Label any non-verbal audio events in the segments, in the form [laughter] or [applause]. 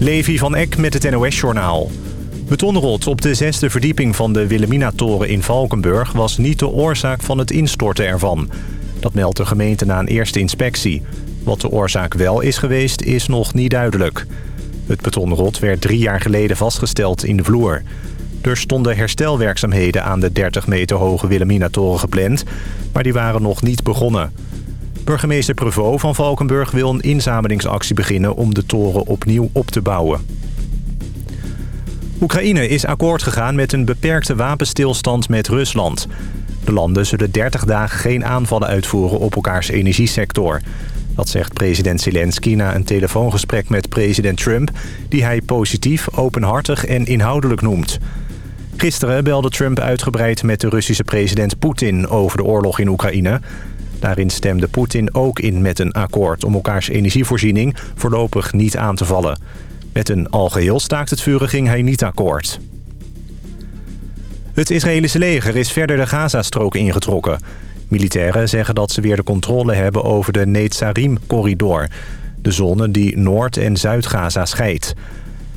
Levi van Eck met het NOS-journaal. Betonrot op de zesde verdieping van de Wilhelmina-toren in Valkenburg... was niet de oorzaak van het instorten ervan. Dat meldt de gemeente na een eerste inspectie. Wat de oorzaak wel is geweest, is nog niet duidelijk. Het betonrot werd drie jaar geleden vastgesteld in de vloer. Er stonden herstelwerkzaamheden aan de 30 meter hoge Wilhelmina-toren gepland... maar die waren nog niet begonnen... Burgemeester Prevot van Valkenburg wil een inzamelingsactie beginnen om de toren opnieuw op te bouwen. Oekraïne is akkoord gegaan met een beperkte wapenstilstand met Rusland. De landen zullen 30 dagen geen aanvallen uitvoeren op elkaars energiesector. Dat zegt president Zelensky na een telefoongesprek met president Trump... die hij positief, openhartig en inhoudelijk noemt. Gisteren belde Trump uitgebreid met de Russische president Poetin over de oorlog in Oekraïne... Daarin stemde Poetin ook in met een akkoord om elkaars energievoorziening voorlopig niet aan te vallen. Met een algeheel staakt het vuren ging hij niet akkoord. Het Israëlische leger is verder de Gazastrook ingetrokken. Militairen zeggen dat ze weer de controle hebben over de Netzarim-corridor... de zone die Noord- en Zuid-Gaza scheidt.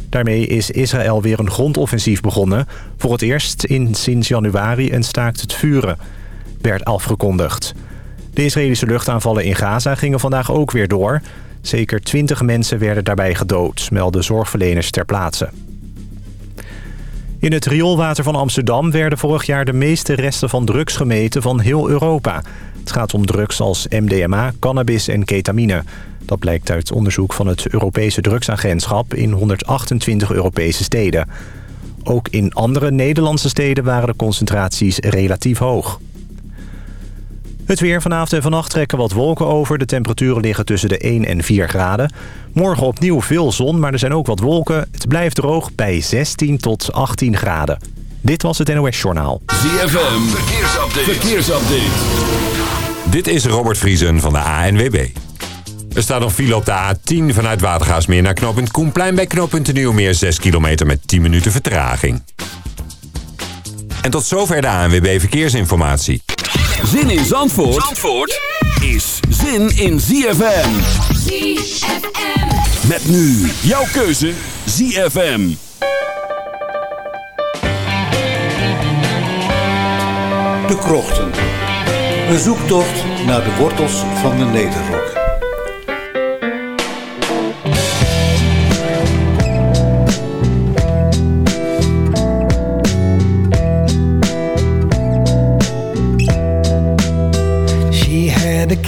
Daarmee is Israël weer een grondoffensief begonnen. Voor het eerst in sinds januari een staakt het vuren werd afgekondigd. De Israëlische luchtaanvallen in Gaza gingen vandaag ook weer door. Zeker 20 mensen werden daarbij gedood, melden zorgverleners ter plaatse. In het rioolwater van Amsterdam werden vorig jaar de meeste resten van drugs gemeten van heel Europa. Het gaat om drugs als MDMA, cannabis en ketamine. Dat blijkt uit onderzoek van het Europese drugsagentschap in 128 Europese steden. Ook in andere Nederlandse steden waren de concentraties relatief hoog. Het weer vanavond en vannacht trekken wat wolken over. De temperaturen liggen tussen de 1 en 4 graden. Morgen opnieuw veel zon, maar er zijn ook wat wolken. Het blijft droog bij 16 tot 18 graden. Dit was het NOS Journaal. ZFM, verkeersupdate. verkeersupdate. Dit is Robert Vriesen van de ANWB. Er staat nog file op de A10 vanuit Watergaasmeer naar knooppunt Koenplein... bij knooppunt Nieuwmeer 6 kilometer met 10 minuten vertraging. En tot zover de ANWB Verkeersinformatie. Zin in Zandvoort, Zandvoort is zin in ZFM. ZFM. Met nu jouw keuze ZFM. De Krochten. Een zoektocht naar de wortels van de Nederrok.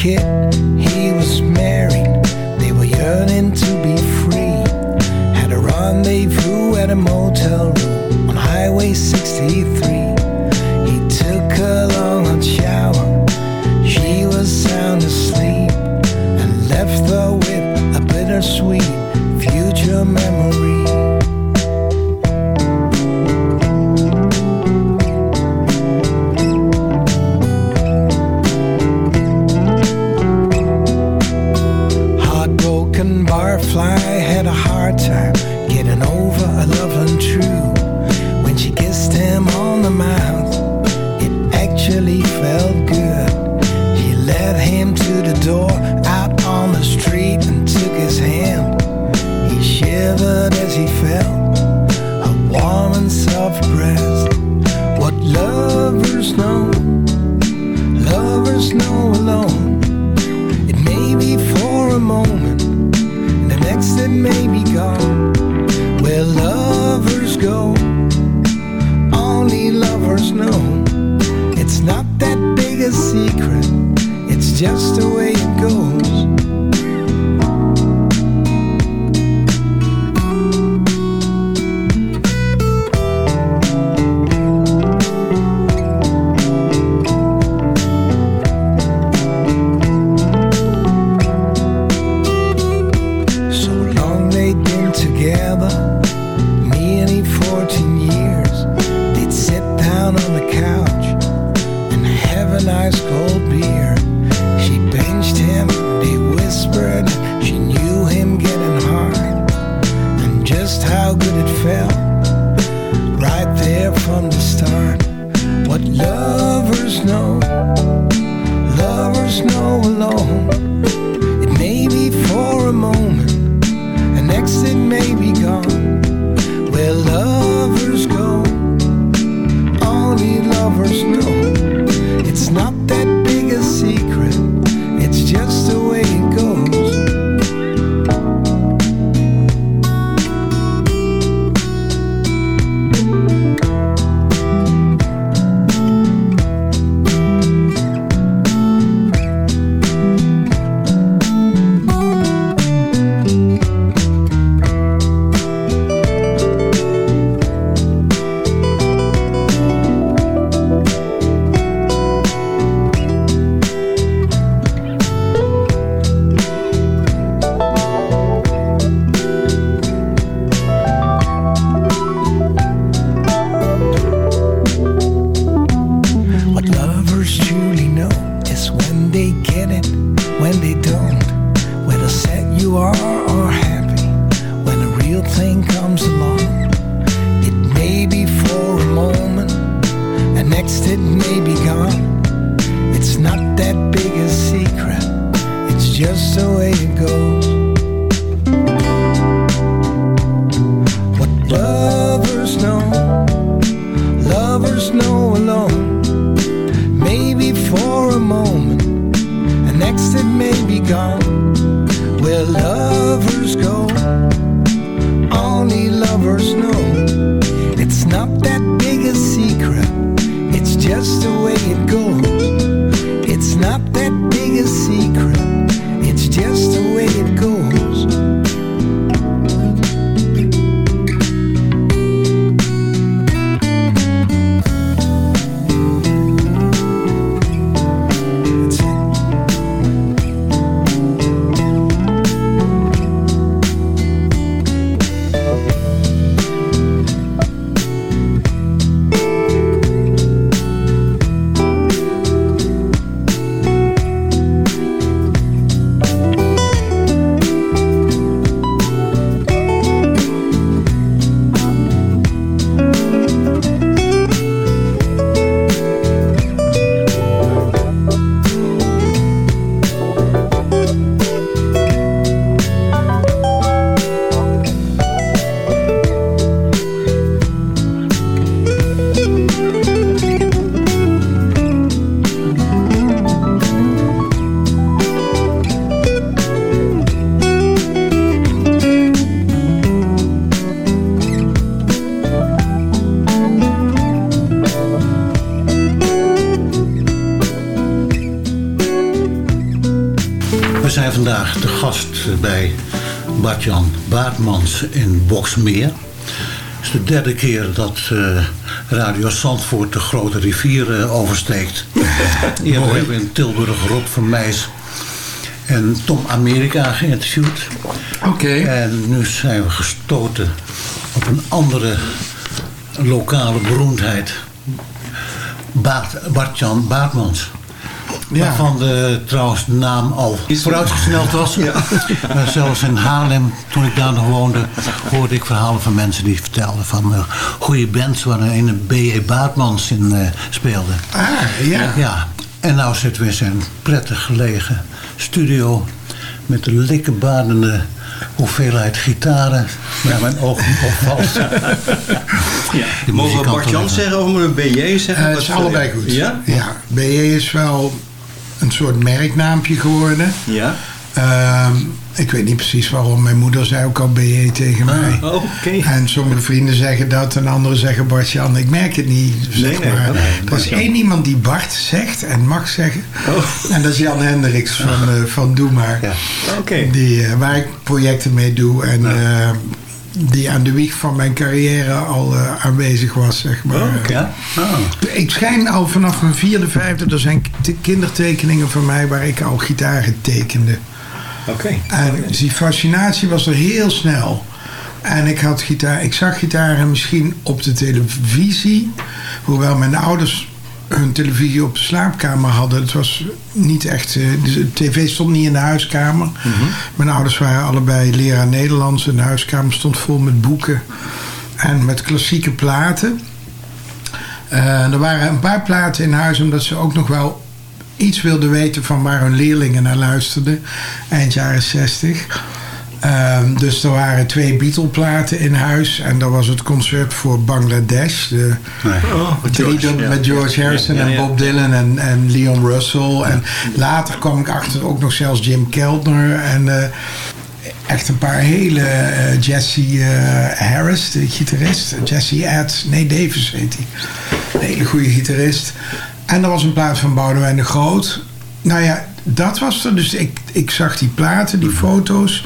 Kid, he was married. They were yearning to be free. Had a rendezvous at a motel room on Highway 63. Bart-Jan Baartmans in Boksmeer. Het is de derde keer dat eh, Radio Zandvoort de grote rivier eh, oversteekt. [laughs] Eerder hebben we in Tilburg Rob van Meijs en Tom Amerika geïnterviewd. Oké. En nu zijn we gestoten op een andere lokale beroemdheid. Baart- Bart-Jan Baartmans. Ja. Waarvan de, trouwens de naam al vooruitgesneld was. [laughs] Maar zelfs in Haarlem, toen ik daar nog woonde, hoorde ik verhalen van mensen die vertelden van eh, goede bands waar een B.E. Baartmans in eh, speelde. Ah, ja. Ja, en nou zitten we in zijn prettig gelegen studio met de likkenbadende hoeveelheid gitaren waar mijn ogen opvalt. [laughs] Die Mogen we Bart Jan hebben- zeggen of moeten we BJ zeggen? Het Wat is allebei goed. Ja? ja. BE is wel een soort merknaampje geworden. Ja. Ehm, ik weet niet precies waarom. Mijn moeder zei ook al BE tegen mij. Oh, Oké. En sommige vrienden zeggen dat en anderen zeggen Bart-Jan. Ik merk het niet, zeg Nee, nee, maar. nee, er is één iemand die Bart zegt en mag zeggen. Oh. En dat is Jan Hendricks van, eh, van Doe Maar. Ja. Oké. Die, eh, waar ik projecten mee doe. En eh, die aan de wieg van mijn carrière al eh, aanwezig was, zeg maar. Oh? Oh. Ik schijn al vanaf mijn vierde, vijfde... Er zijn kindertekeningen van mij waar ik al gitaren tekende. Oké. En die fascinatie was er heel snel. En ik, had gitaar, ik zag gitaren misschien op de televisie. Hoewel mijn ouders hun televisie op de slaapkamer hadden. Het was niet echt... eh, De tv stond niet in de huiskamer. Mijn ouders waren allebei leraar Nederlands. En de huiskamer stond vol met boeken. En met klassieke platen. Eh, er waren een paar platen in huis omdat ze ook nog wel iets wilden weten van waar hun leerlingen naar luisterden. Eind jaren 60. Ehm, dus er waren twee Beatle-platen in huis. En dat was het concert voor Bangladesh. De Oh, drie George, ja. met George Harrison Ja, ja, en ja. Bob Dylan en, en Leon Russell. En later kwam ik achter ook nog zelfs Jim Keltner. En eh, echt een paar hele... eh, Jesse eh, Harris, de gitarist. Jesse Ads. Nee, Davis heet hij. Een hele goede gitarist. En er was een plaat van Boudewijn de Groot. Nou ja, dat was er. Dus ik, ik zag die platen, die foto's.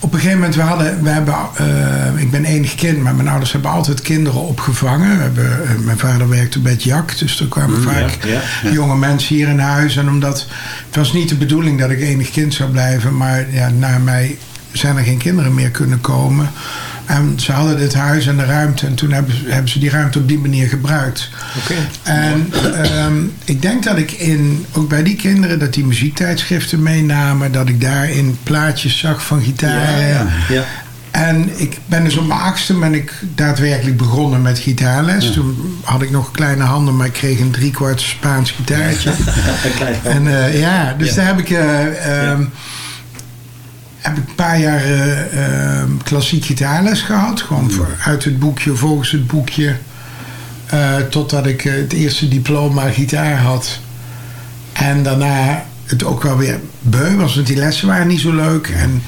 Op een gegeven moment, we hadden, we hebben, eh, ik ben enig kind, maar mijn ouders hebben altijd kinderen opgevangen. We hebben, eh, mijn vader werkte bij het JAK, dus er kwamen vaak ja, ja. jonge mensen hier in huis. En omdat, het was niet de bedoeling dat ik enig kind zou blijven, maar ja, na mij zijn er geen kinderen meer kunnen komen. En ze hadden dit huis en de ruimte. En toen hebben, ze- hebben ze die ruimte op die manier gebruikt. Oké. En ehm, ik denk dat ik in, ook bij die kinderen, dat die muziektijdschriften meenamen. Dat ik daarin plaatjes zag van gitaren. Ja. En ik ben dus op mijn achtste ben ik daadwerkelijk begonnen met gitaarles. Toen had ik nog kleine handen, maar ik kreeg een driekwart Spaans gitaartje. [laughs] Een En eh, ja, dus Ja. daar heb ik, eh, ehm, heb ik een paar jaar eh, ehm, klassiek gitaarles gehad. Gewoon voor, uit het boekje, volgens het boekje. eh, totdat ik eh, het eerste diploma gitaar had. En daarna het ook wel weer beu was, want die lessen waren niet zo leuk. En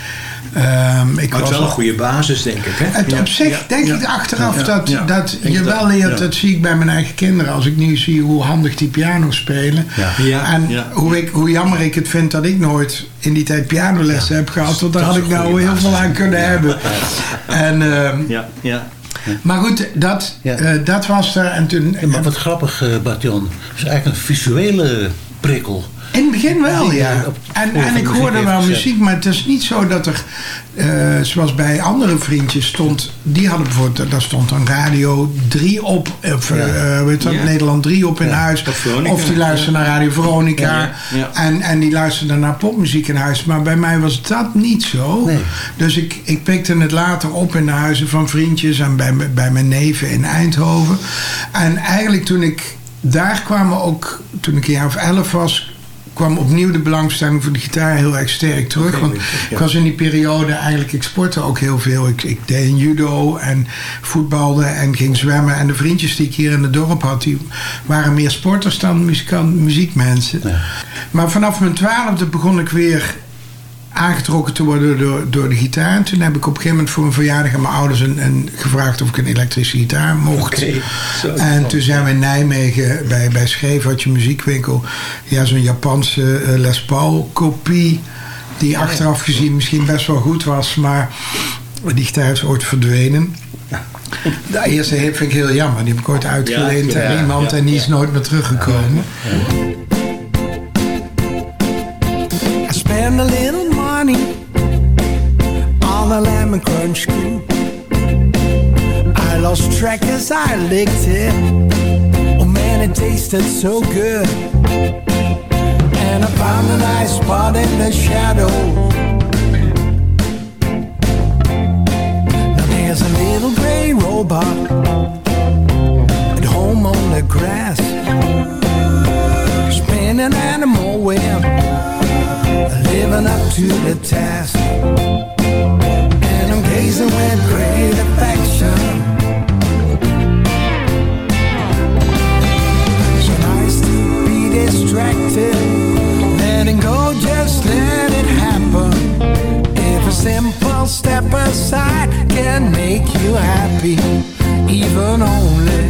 ehm, ik Maar het was is wel een goede basis, denk ik. Hè? het Ja. op zich Ja. denk Ja. ik achteraf Ja. dat, Ja. dat je wel leert, ja. dat zie ik bij mijn eigen kinderen. Als ik nu zie hoe handig die piano spelen. Ja. Ja. En Ja. Hoe, ik, hoe jammer ik het vind dat ik nooit in die tijd pianolessen heb gehad. Want daar Dat had ik nou heel veel aan kunnen hebben. En, ehm, Ja, ja. maar goed, dat, Ja. eh, dat was er. En toen, Ja, maar wat grappig, eh Bartjan. Het is eigenlijk een visuele prikkel. In het begin wel, ja. En, en ik hoorde wel gezet. muziek, maar het is niet zo dat er, eh, zoals bij andere vriendjes stond, die hadden bijvoorbeeld, daar stond dan Radio 3 op, of Ja. eh, weet je wat, Ja. Nederland 3 op in huis. Of die luisterden naar Radio Veronica. Ja, ja. En, en die luisterden naar popmuziek in huis. Maar bij mij was dat niet zo. Nee. Dus ik, ik pikte het later op in de huizen van vriendjes en bij, me- bij mijn neven in Eindhoven. En eigenlijk toen ik daar kwam ook, toen ik een jaar of elf was, kwam opnieuw de belangstelling voor de gitaar heel erg sterk terug. Want ik was in die periode eigenlijk, ik sportte ook heel veel. Ik, ik deed judo en voetbalde en ging zwemmen. En de vriendjes die ik hier in het dorp had, die waren meer sporters dan muzikant, muziekmensen. Maar vanaf mijn twaalfde begon ik weer aangetrokken te worden door, door de gitaar. En toen heb ik op een gegeven moment voor mijn verjaardag aan mijn ouders een, een gevraagd of ik een elektrische gitaar mocht. En toen zijn we in Nijmegen bij, bij Scheef, had je een muziekwinkel. Ja, zo'n Japanse eh, Les Paul kopie. Die achteraf gezien misschien best wel goed was. Maar die gitaar is ooit verdwenen. De eerste vind ik heel jammer. Die heb ik ooit uitgeleend Ja, aan ja, iemand ja, en die ja. is nooit meer teruggekomen. I money on a lemon crunch scoop. I lost track as I licked it. Oh man, it tasted so good. And I found a nice spot in the shadows. Now there's a little gray robot at home on the grass. Spinning animal web living up to the task. And I'm gazing with great affection. So nice to be distracted. Letting go, just let it happen. If a simple step aside can make you happy, even only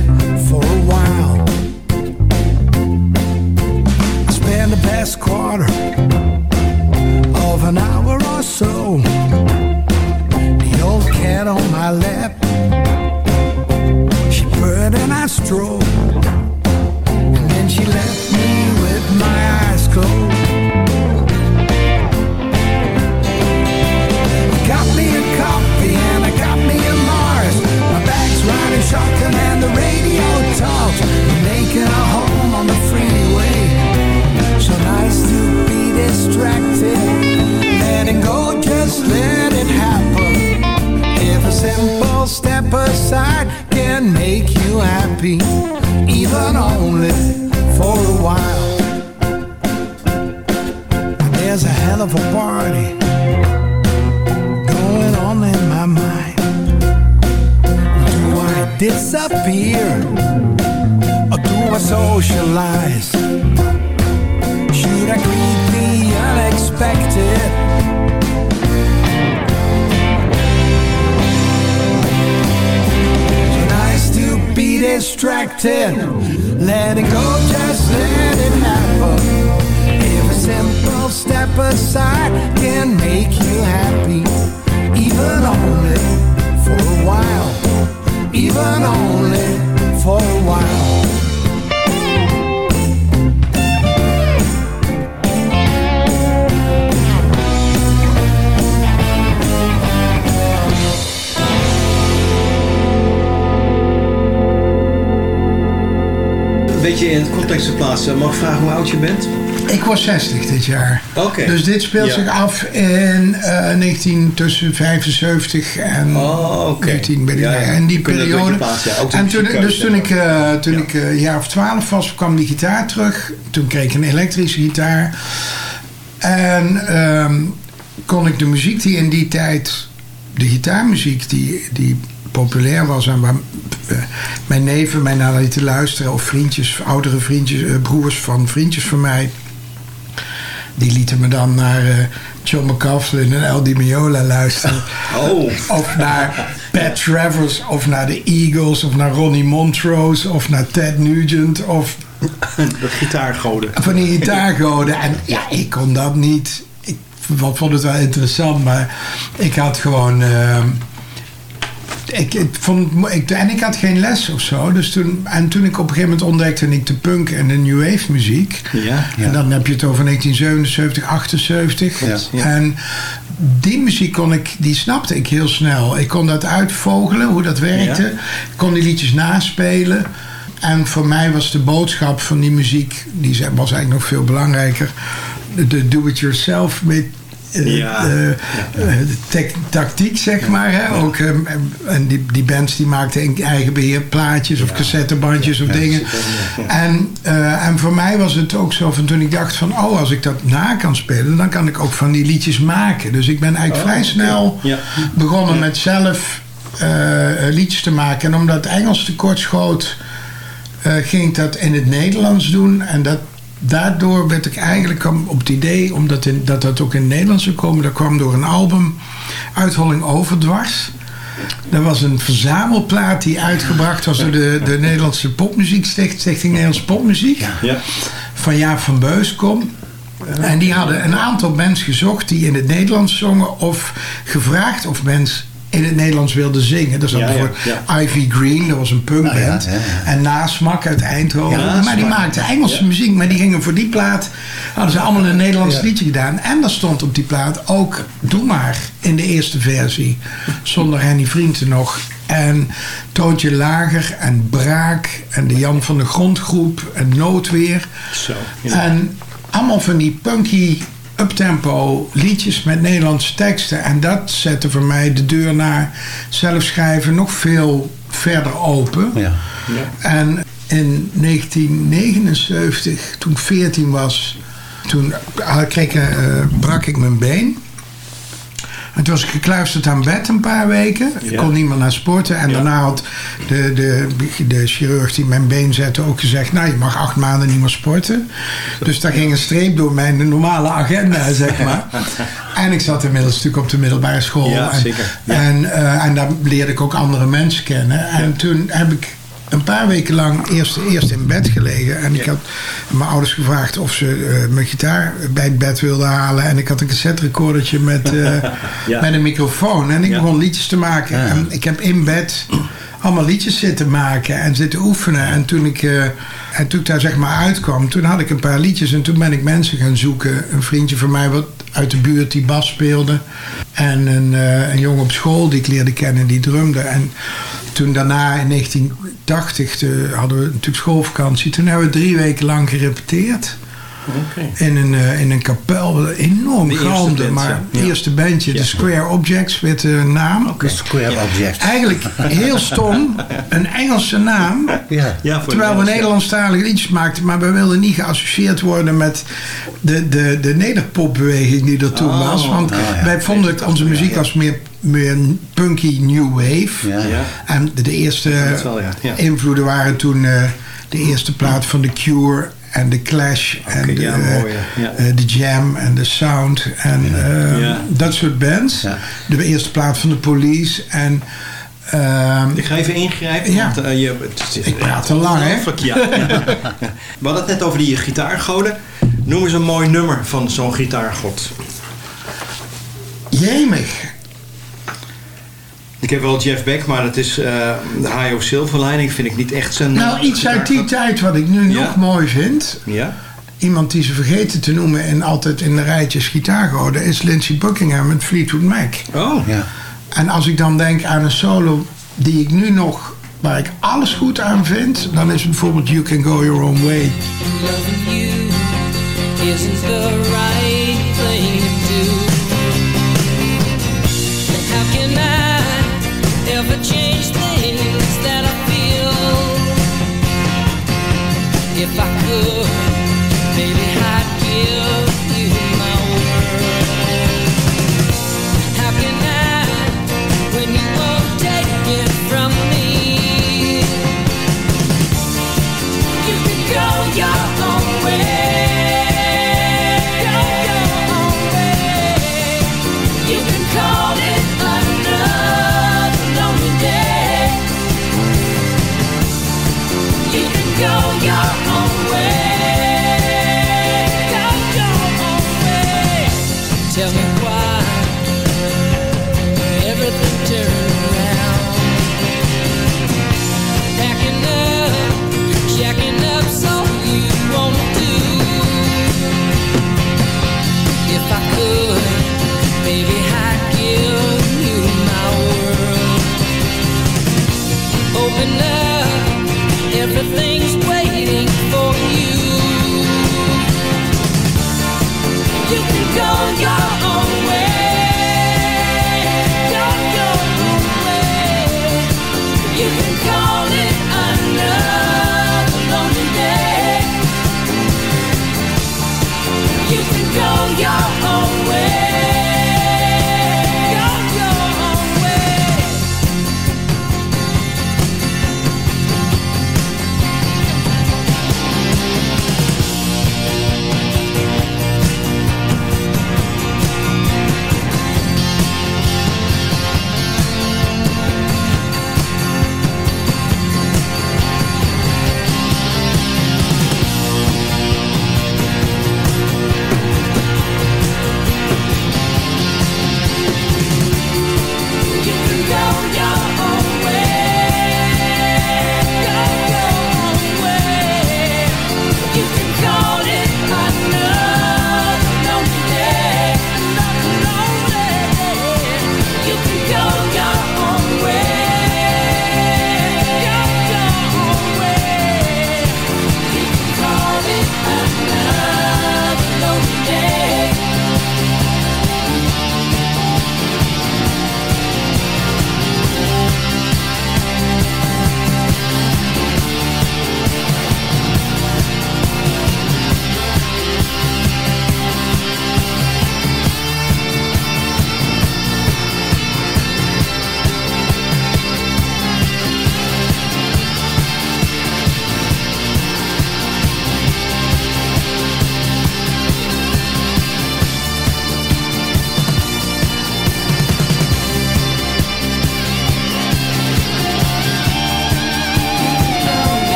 control. happy, even only for a while. There's a hell of a party going on in my mind. Do I disappear or do I socialize? Should I greet the unexpected? Distracted. Let it go, just let it happen. If a simple step aside can make you happy, even only for a while, even only for a while. Beetje in het context te plaatsen. Mag ik vragen hoe oud je bent? Ik was 60 dit jaar. Oké. Dus dit speelt Ja. zich af in eh 19 tussen 75 en Oh, oké. 19 weet ik Ja. En die je periode. plaatsen, ja. En toen, dus toen ik, zeg eh, toen ik eh, een jaar of 12 was, kwam die gitaar terug. Toen kreeg ik een elektrische gitaar. En ehm, kon ik de muziek die in die tijd, de gitaarmuziek die, die populair was en waar eh, mijn neven mij naar lieten luisteren, of vriendjes, oudere vriendjes, eh, broers van vriendjes van mij, die lieten me dan naar eh, John McCaughlin en El Di Meola luisteren. [laughs] Oh. Of naar Pat Travers, of naar de Eagles, of naar Ronnie Montrose, of naar Ted Nugent, of [laughs] Dat gitaargoden. van die gitaargoden. En ja, ik kon dat niet. Ik vond vond het wel interessant, maar ik had gewoon. ehm, ik, ik vond, ik, en ik had geen les of zo. Dus toen, en toen ik op een gegeven moment ontdekte ik de punk en de new wave muziek. Ja. En dan heb je het over 1977, 78. Ja, ja. En die muziek kon ik, die snapte ik heel snel. Ik kon dat uitvogelen, hoe dat werkte. Ik kon die liedjes naspelen. En voor mij was de boodschap van die muziek, die was eigenlijk nog veel belangrijker. De do-it-yourself met Ja. eh, Ja. eh, tactiek, zeg maar. Hè? Ook, eh, en die, die bands die maakten in eigen beheer plaatjes of cassettebandjes of dingen. En, eh, en voor mij was het ook zo van toen ik dacht van... oh, als ik dat na kan spelen, dan kan ik ook van die liedjes maken. Dus ik ben eigenlijk vrij snel begonnen met zelf liedjes te maken. En omdat het Engels tekort schoot, eh, ging ik dat in het Nederlands doen. En dat, daardoor werd ik eigenlijk kwam op het idee, omdat in, dat dat ook in het Nederlands zou komen. Dat kwam door een album, Uitholling Overdwars. Dat was een verzamelplaat die uitgebracht was door de, de Nederlandse Popmuziekstichting, Stichting Nederlandse Popmuziek. Ja. Van Jaap van Beuskom. En die hadden een aantal bands gezocht die in het Nederlands zongen. Of gevraagd of bands in het Nederlands wilden zingen. Dat Ja, ja, bijvoorbeeld Ivy Green, dat was een punkband. Ja. En Nasmak uit Eindhoven. Maar die maakten Engelse muziek. Maar die gingen voor die plaat, hadden ze allemaal een Nederlands liedje gedaan. En daar stond op die plaat ook Doe maar in de eerste versie. Zonder Henny Vrienden nog. En Toontje Lager en Braak en de Jan van de Grondgroep en Noodweer. Zo. Ja. En allemaal van die punky uptempo liedjes met Nederlandse teksten. En dat zette voor mij de deur naar zelfschrijven nog veel verder open. Ja. En in 1979, toen ik 14 was, toen kreeg ik, eh, brak ik mijn been. En toen was ik gekluisterd aan bed een paar weken. Ik Ja. kon niet meer naar sporten. En Ja. daarna had de, de, de chirurg die mijn been zette ook gezegd... nou, je mag acht maanden niet meer sporten. Dus daar ging een streep door mijn normale agenda, [laughs] zeg maar. en ik zat inmiddels natuurlijk op de middelbare school. Ja, en, zeker. En, eh, en daar leerde ik ook andere mensen kennen. En toen heb ik een paar weken lang eerst, eerst in bed gelegen. En ik had mijn ouders gevraagd of ze eh, mijn gitaar bij het bed wilden halen. En ik had een cassette recordertje met, eh, [laughs] Ja. met een microfoon. En ik Ja. begon liedjes te maken. Ja. En ik heb in bed allemaal liedjes zitten maken en zitten oefenen. En toen ik, eh, en toen ik daar zeg maar uitkwam, toen had ik een paar liedjes. En toen ben ik mensen gaan zoeken. Een vriendje van mij wat uit de buurt die bas speelde. En een, eh, een jongen op school die ik leerde kennen, die drumde. En toen daarna in 1980 de- hadden we natuurlijk schoolvakantie. Toen hebben we drie weken lang gerepeteerd. In een, eh, in een kapel, enorm galmde. Maar het Ja. eerste bandje, de Square Objects, werd de naam. De Square Object. Eigenlijk heel stom, een Engelse naam. Ja. Ja, voor Terwijl we. Nederlandstalige liedjes maakten, maar we wilden niet geassocieerd worden met de, de, de nederpopbeweging die er toen Oh, was. Want nou ja. wij vonden dat onze muziek als meer, meer punky new wave. Ja. Ja. En de, de eerste Dat wel, ja. Ja. invloeden waren toen eh, de eerste plaat van The Cure en The Clash en de, ja, eh, mooi, ja. Ja. eh, The Jam en The Sound en eh, Ja. dat soort bands. De eerste plaat van The Police en... ehm, Ik ga even ingrijpen, Ja. want je, het is Ik praat te lang, hè? Ja. [laughs] We hadden het net over die gitaargoden. Noem eens een mooi nummer van zo'n gitaargod. Jemig. Ik heb wel Jeff Beck, maar dat is eh de High of Silverlining. Vind ik niet echt zijn... Nou, eh, iets uit die tijd wat ik nu Ja? nog mooi vind. Ja? Iemand die ze vergeten te noemen en altijd in de rijtjes gitaar gehouden... is Lindsey Buckingham met Fleetwood Mac. Oh, Ja. En als ik dan denk aan een solo die ik nu nog... waar ik alles goed aan vind... dan is het bijvoorbeeld You Can Go Your Own Way. Loving you isn't the right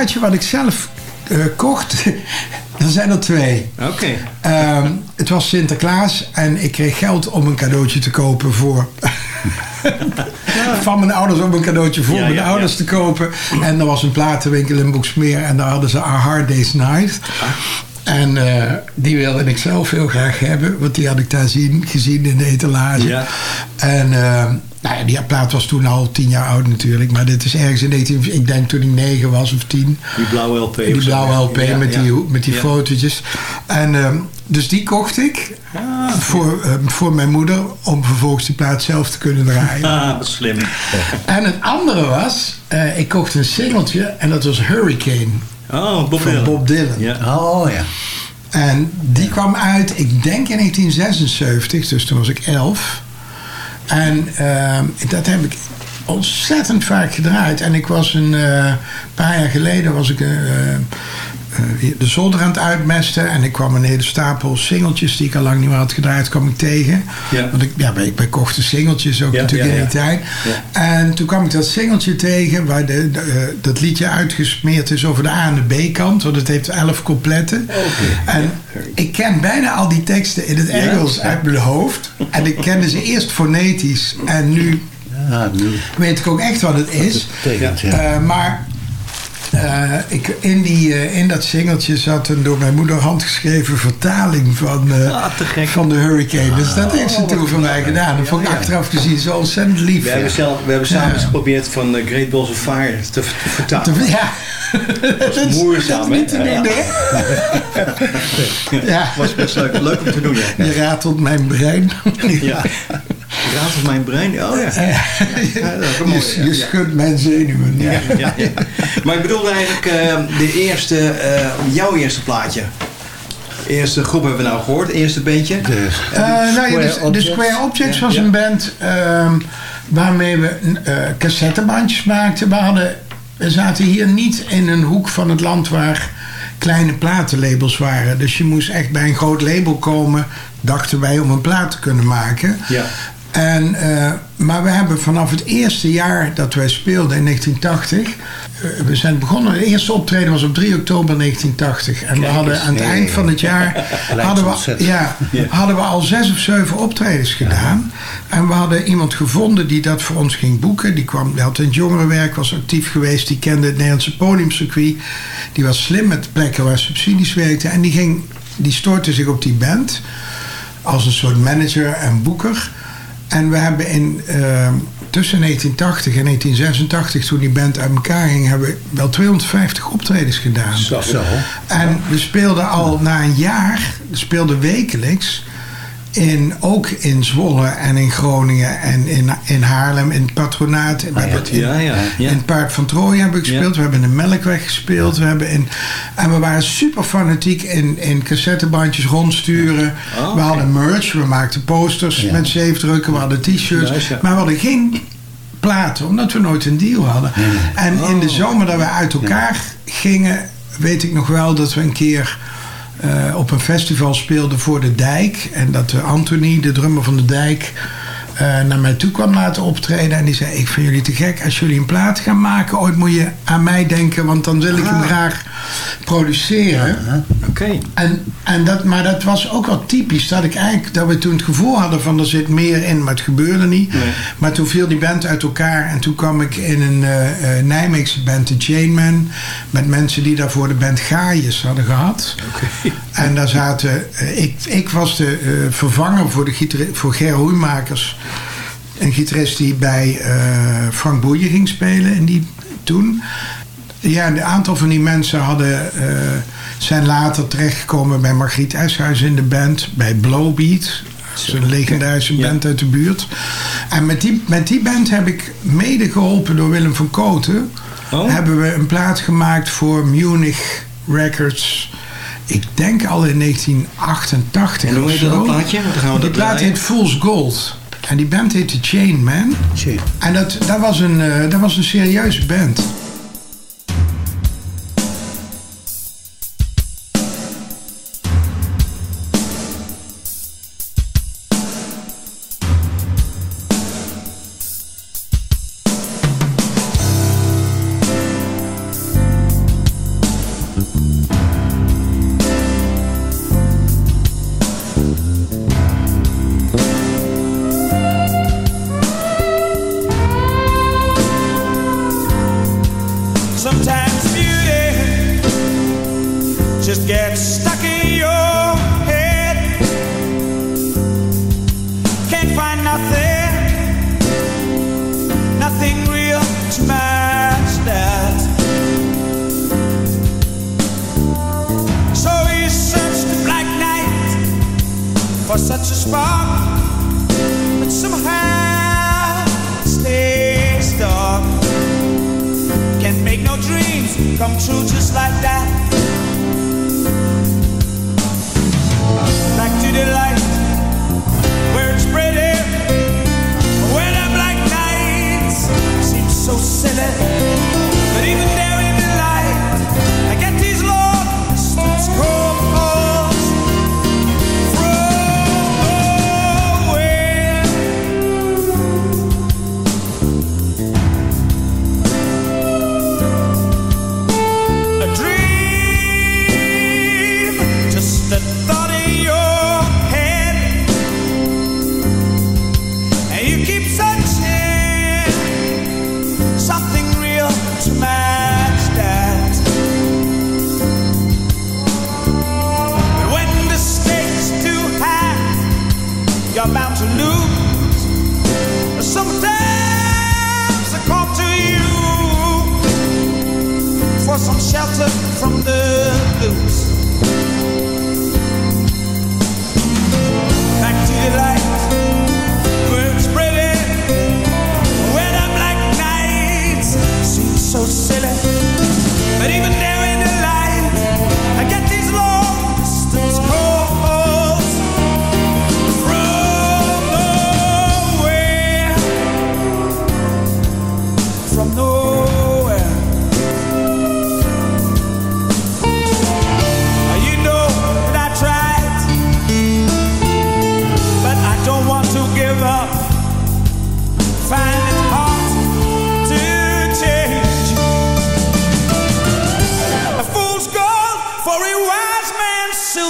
plaatje wat ik zelf eh, kocht, [laughs] er zijn er twee. oké. Ehm, het was Sinterklaas en ik kreeg geld om een cadeautje te kopen voor. [laughs] van mijn ouders om een cadeautje voor Ja, mijn ja, ouders ja. te kopen. En er was een platenwinkel in Boksmeer en daar hadden ze A Hard Day's Night. En eh, die wilde ik zelf heel graag hebben, want die had ik daar zien, gezien in de etalage. Ja. En eh, nou ja, die plaat was toen al tien jaar oud natuurlijk, maar dit is ergens in 19, ik denk toen ik negen was of tien. Die blauwe LP. Die blauwe. LP Ja, met, ja. die, met die Ja. fotootjes. En ehm, dus die kocht ik Ah, voor, ehm, voor mijn moeder, om vervolgens die plaat zelf te kunnen draaien. [laughs] Ah, wat slim. En het andere was, eh, ik kocht een singeltje en dat was Hurricane Oh, Bob van Dylan. Bob Dylan. Ja. Oh ja. En die kwam uit, ik denk in 1976, dus toen was ik 11. En ehm, dat heb ik ontzettend vaak gedraaid. En ik was een eh, paar jaar geleden was ik eh, eh, de zolder aan het uitmesten. En ik kwam een hele stapel singeltjes die ik al lang niet meer had gedraaid, kwam ik tegen. Ja. Want ik, ja, ik, ik kocht de singeltjes ook Ja, natuurlijk ja, in die tijd. En toen kwam ik dat singeltje tegen waar de, de, eh, dat liedje uitgesmeerd is over de A en de B-kant. Want het heeft elf coupletten. En ik ken bijna al die teksten in het Engels uit mijn hoofd. En ik kende ze eerst fonetisch. En nu Ja, nu weet ik ook echt wat het is. betekent. Eh, maar eh, ik, in, die, eh, in dat singeltje zat een door mijn moeder handgeschreven vertaling van, eh, Ah, gek. van de Hurricane. Dus dat heeft ze Oh, toen voor mij gedaan. Dat vond ik Ja, ja. achteraf gezien zo ontzettend lief. We hebben, zelf, we hebben samen geprobeerd van Great Balls of Fire te, te vertalen. Ja. [laughs] dat is, moeizaam, dat is niet te hè? [laughs] hè? Ja. was best leuk, leuk om te doen, ja. Je ratelt mijn brein. ja. [laughs] [laughs] Raad op mijn brein. Oh ja. ja dat is mooi, je, ja. je schudt mijn zenuwen. Ja. Ja, ja, ja. Maar ik bedoelde eigenlijk eh, de eerste, eh, jouw eerste plaatje. Eerste groep hebben we nou gehoord, eerste bandje. De, Eh, nou, ja, dus- de Objects. Square Objects Ja, was ja. een band ehm, waarmee we eh cassettebandjes maakten. We, hadden, we zaten hier niet in een hoek van het land waar kleine platenlabels waren. Dus je moest echt bij een groot label komen, dachten wij, om een plaat te kunnen maken. Ja. En, eh, maar we hebben vanaf het eerste jaar dat wij speelden in 1980. eh, we zijn begonnen, de eerste optreden was op 3 oktober 1980. En we hadden aan het eind van het jaar. [laughs] hadden, we, [laughs] ja, hadden we al zes of zeven optredens gedaan. En we hadden iemand gevonden die dat voor ons ging boeken. Die, kwam, die had in het jongerenwerk, was actief geweest. Die kende het Nederlandse podiumcircuit. Die was slim met plekken waar subsidies werkten. En die, ging, die stortte zich op die band. Als een soort manager en boeker. En we hebben in, ehm, tussen 1980 en 1986, toen die band uit elkaar ging, hebben we wel 250 optredens gedaan. Zo. En we speelden al na een jaar, we speelden wekelijks. In, ook in Zwolle en in Groningen en in, in Haarlem, in het patronaat. We hebben in, Ja, ja, ja. in het Park van Troje hebben we gespeeld. We hebben in de Melkweg gespeeld. We hebben in, en we waren super fanatiek in, in cassettebandjes rondsturen. Oh, We hadden merch, we maakten posters met zeefdrukken. We hadden t-shirts. Ja. Maar we hadden geen platen, omdat we nooit een deal hadden. En in Oh. de zomer dat we uit elkaar gingen, weet ik nog wel dat we een keer eh, op een festival speelden voor de Dijk. En dat Anthony, de drummer van de Dijk, eh, naar mij toe kwam laten optreden. En die zei, ik vind jullie te gek. Als jullie een plaat gaan maken, ooit moet je aan mij denken. Want dan wil ik hem graag produceren. En, en dat, maar dat was ook wel typisch. Dat, ik eigenlijk, dat we toen het gevoel hadden van er zit meer in, maar het gebeurde niet. Nee. Maar toen viel die band uit elkaar. En toen kwam ik in een eh, Nijmeegse band, de Chainman. Met mensen die daarvoor de band Gaius hadden gehad. En daar zaten... eh, ik, ik was de vervanger voor, de gitar- voor Ger Hoeimakers. Een gitarist die bij Frank Boeien ging spelen in die, toen. Ja, een aantal van die mensen hadden, zijn later terechtgekomen bij Margriet Eshuis in de band. Bij Blowbeat. Dat is een legendarische Ja. band uit de buurt. En met die, met die band heb ik mede geholpen door Willem van Koten. Oh. Hebben we een plaat gemaakt voor Munich Records. Ik denk al in 1988 En hoe heet dat plaatje? Gaan we Die dat plaat draaien. heet Fool's Gold. En die band heette Chain Man. Chain. En dat, dat, was een, eh, dat was een serieuze band. True just like that.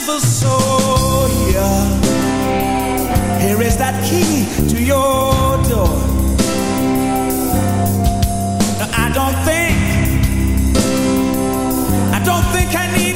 Silver. Yeah. Here is that key to your door. I don't think I don't think I need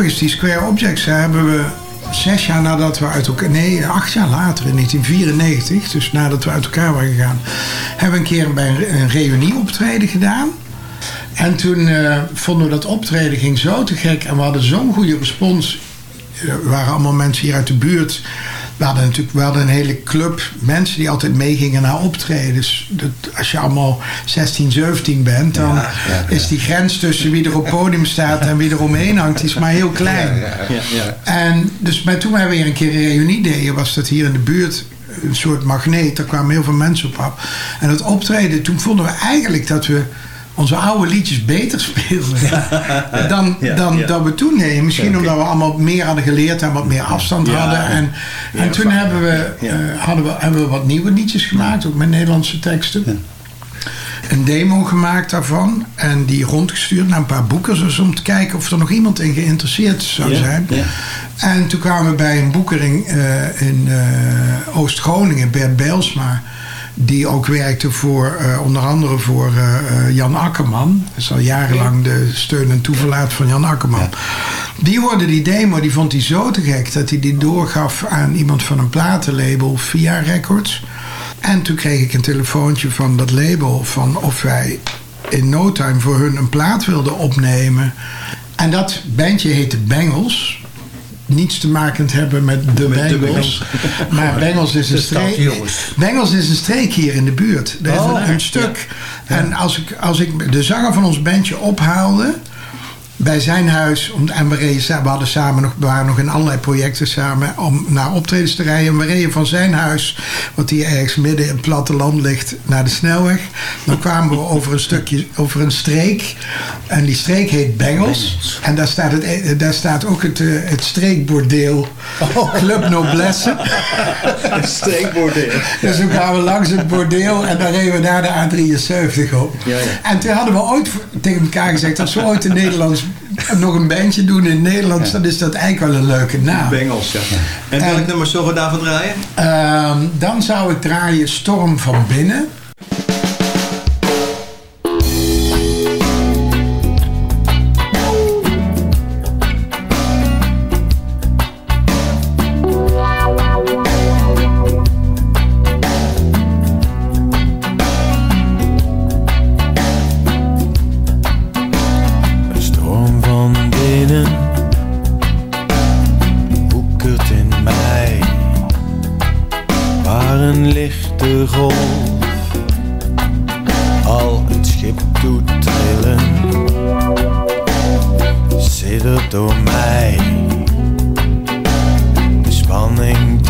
Is, die Square Objects hebben we zes jaar nadat we uit elkaar... Nee, acht jaar later, in 1994, dus nadat we uit elkaar waren gegaan... hebben we een keer bij een, een reunieoptreden gedaan. En toen eh, vonden we dat optreden ging zo te gek en we hadden zo'n goede respons. Er waren allemaal mensen hier uit de buurt. We hadden natuurlijk we hadden een hele club mensen die altijd meegingen naar optredens. Dat, als je allemaal 16, 17 bent, dan Ja, ja, ja. is die grens tussen wie er op podium staat en wie er omheen hangt, die is maar heel klein. En dus maar toen wij weer een keer een reunie deden, was dat hier in de buurt een soort magneet. Daar kwamen heel veel mensen op af. En dat optreden, toen vonden we eigenlijk dat we onze oude liedjes beter speelden [laughs] dan, Ja, dan ja. dat we toen deden. Misschien omdat we allemaal meer hadden geleerd en wat meer afstand Ja, hadden. En, en ja, toen hebben we, Ja. eh, hadden we, hebben we wat nieuwe liedjes gemaakt, ook met Nederlandse teksten. Een demo gemaakt daarvan en die rondgestuurd naar een paar boekers dus om te kijken of er nog iemand in geïnteresseerd zou Ja, zijn. ja. En toen kwamen we bij een boekering eh, in eh, Oost-Groningen, Bert Bijlsma. Die ook werkte voor, eh, onder andere voor eh, eh, Jan Akkerman. Dat is al jarenlang de steun en toeverlaat van Jan Akkerman. Die hoorde die demo, die vond hij zo te gek... dat hij die doorgaf aan iemand van een platenlabel, Via Records. En toen kreeg ik een telefoontje van dat label... van of wij in no time voor hun een plaat wilden opnemen. En dat bandje heette Bengals niets te maken hebben met de Met de Bengals. [laughs] Maar Bengals is een streek. Bengals is een streek hier in de buurt. Er is Oh, een, een ja. stuk. En als ik, als ik de zanger van ons bandje ophaalde. Bij zijn huis. Om, en we, reden, we, hadden samen nog, we waren nog in allerlei projecten samen om naar optredens te rijden. En we reden van zijn huis, wat hier ergens midden in het platteland ligt, naar de snelweg. Dan kwamen we over een stukje, over een streek. En die streek heet Bengels. En daar staat, het, eh, daar staat ook het, eh, het streekbordeel Club Noblesse. [laughs] Streekbordeel. Dus toen gaan we langs het bordeel en dan reden we daar de A73 op. Ja, ja. En toen hadden we ooit tegen elkaar gezegd... als we ooit in Nederlands [laughs] nog een bandje doen in het Nederlands... dan is dat eigenlijk wel een leuke naam. Bengels, ja. En welk En- nummer zullen we daarvan draaien? Ehm, dan zou ik draaien Storm van Binnen.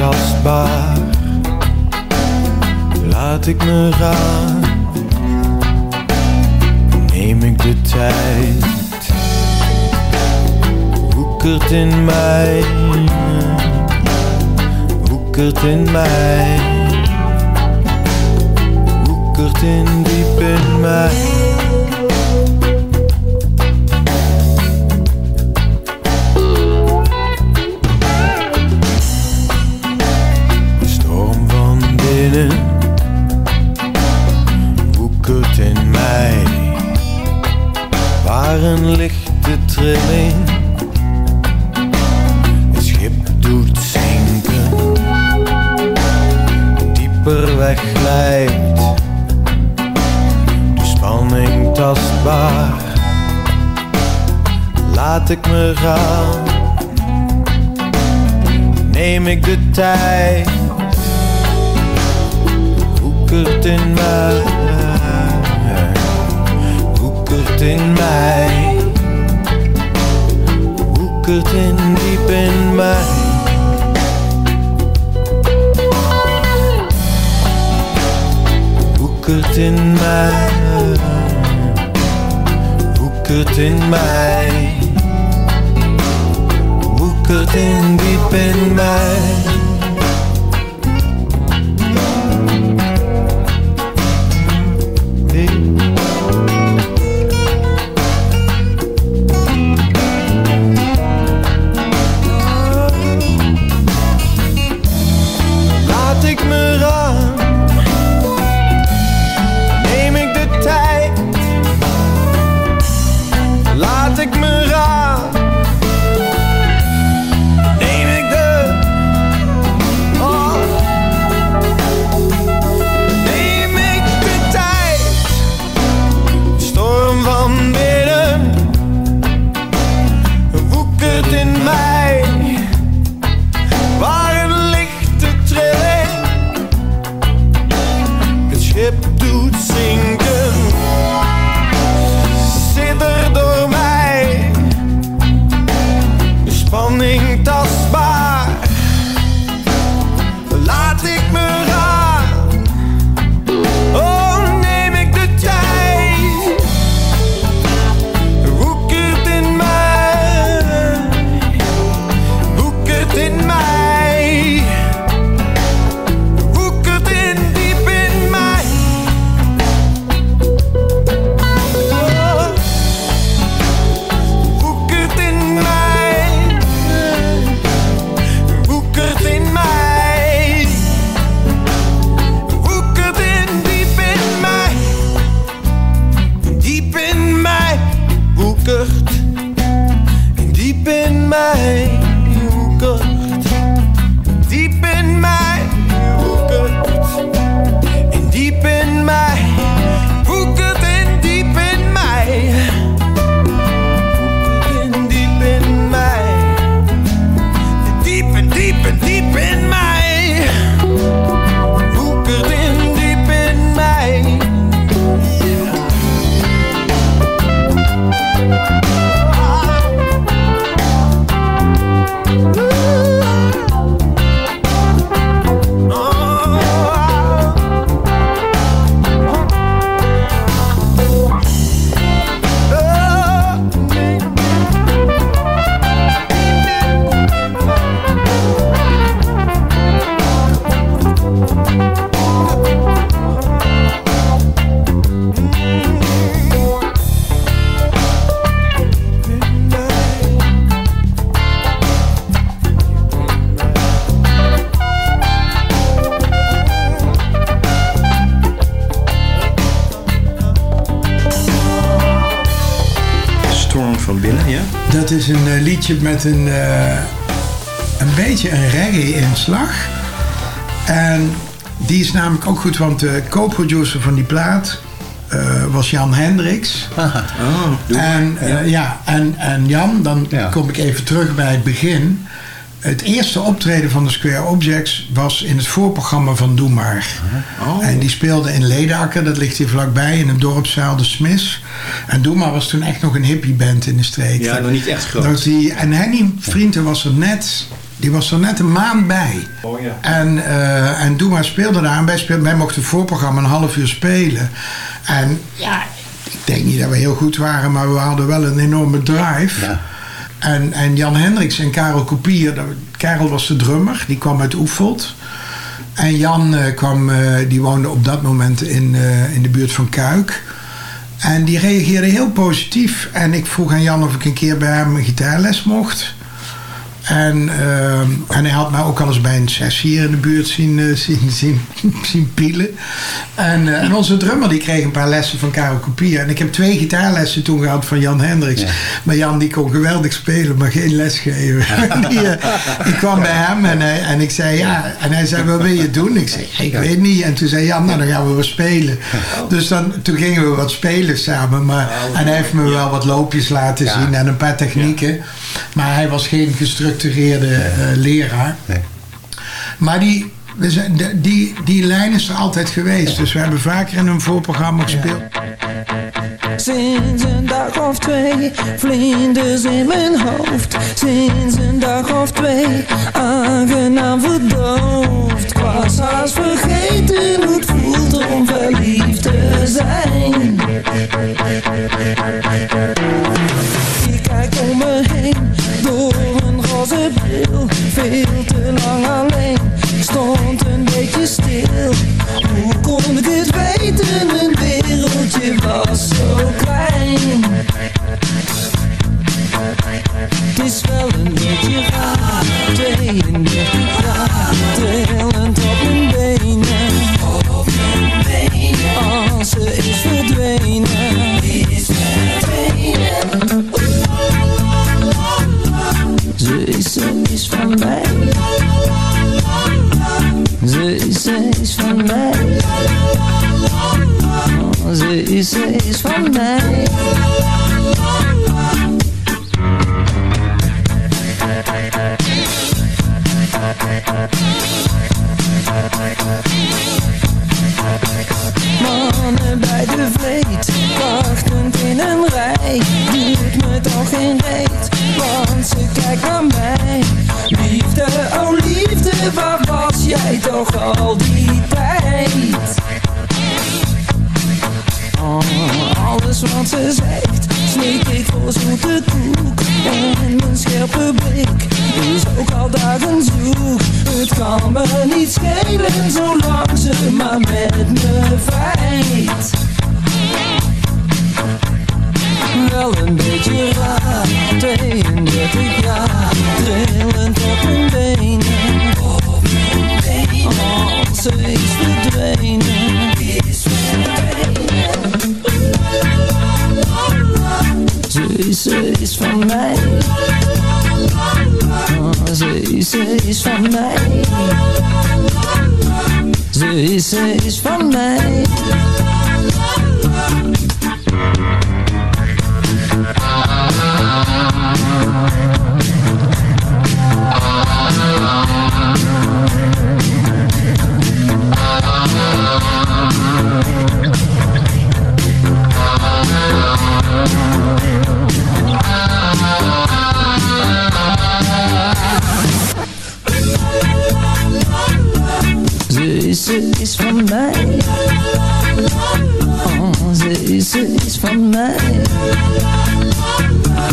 Tastbaar, laat ik me gaan neem ik de tijd. Woekert in mij, woekert in mij, woekert in diep in mij. Binnen. Woekert in mij. Waar een lichte trilling. Het schip doet zinken, dieper wegglijdt, de spanning tastbaar. Laat ik me gaan, neem ik de tijd, woekert in mij woekert in mij, woekert in diep in mij. Woekert in mij, woekert in mij, woekert in diep in mij. Liedje met een, eh, een beetje een reggae-inslag. En die is namelijk ook goed, want de co-producer van die plaat eh, was Jan Hendricks. Oh, En, eh, ja. en, en Jan, dan Ja. kom ik even terug bij het begin. Het eerste optreden van de Square Objects was in het voorprogramma van Doe Maar. Oh. En die speelde in Ledakker, dat ligt hier vlakbij, in een dorpszaal, de Smis. En Doe Maar was toen echt nog een hippieband in de streek. Ja, nog niet echt groot. Dat die, en Henny Vrienden was er net, die was er net een maand bij. Oh ja. En, eh en Doe Maar speelde daar. En wij, speelden, wij mochten het voorprogramma een half uur spelen. En ja, ik denk niet dat we heel goed waren, maar we hadden wel een enorme drive. Ja. En, en Jan Hendricks en Karel Kopier, dat- Karel was de drummer, die kwam uit Oefeld. En Jan eh, kwam, eh, die woonde op dat moment in, eh, in de buurt van Kuik. En die reageerde heel positief. En ik vroeg aan Jan of ik een keer bij hem een gitaarles mocht. En, eh, en hij had mij ook al eens bij een sessie hier in de buurt zien, eh, [laughs] zien, zien, zien pielen. En, eh, en onze drummer die kreeg een paar lessen van Karel Kopier. En ik heb twee gitaarlessen toen gehad van Jan Hendricks. Maar Jan die kon geweldig spelen, maar geen les geven. [laughs] die, eh, ik kwam bij hem en, hij- en ik zei ja. En hij zei, wat wil je doen? Ik zei, ik weet niet. En toen zei Jan, nou dan gaan we wel spelen. Dus dan, toen gingen we wat spelen samen. Maar, en hij heeft me wel wat loopjes laten zien en een paar technieken. Maar hij was geen gestructureerde eh, leraar. Nee. Maar die, we zijn, de- die, die lijn is er altijd geweest. Dus we hebben vaker in een voorprogramma gespeeld. Sinds een dag of twee, vlinders in mijn hoofd. Sinds een dag of twee, aangenaam verdoofd. Ik was haast vergeten hoe het voelt om verliefd te zijn. Ik kijk om me heen, door een roze bril. Veel te lang alleen, stond een beetje stil. Hoe kon ik het weten, mijn wereldje was zo klein. Het is wel een beetje raar, 32 graden, ze is van mij. Ze is, ze is van mij. Oh, Ze is, ze is van mij. Mannen bij de vleet, wachtend in een rij. Duurt me toch geen reet, want ze kijkt naar mij. Liefde, oh liefde, waar was jij toch al die tijd? Oh, alles wat ze zegt, smeek ik voor zoete koek. En mijn scherpe blik is ook al dagen zoek. Het kan me niet schelen, zolang ze maar met me vrijt. Wel een beetje raar, 32 jaar, trillend op mijn benen. Oh, ze is verdwenen. Ze is, van mij. Oh, ze ze is van mij. Ze ze is van mij. Is, ze is van mij. Oh, ze is, ze is van mij.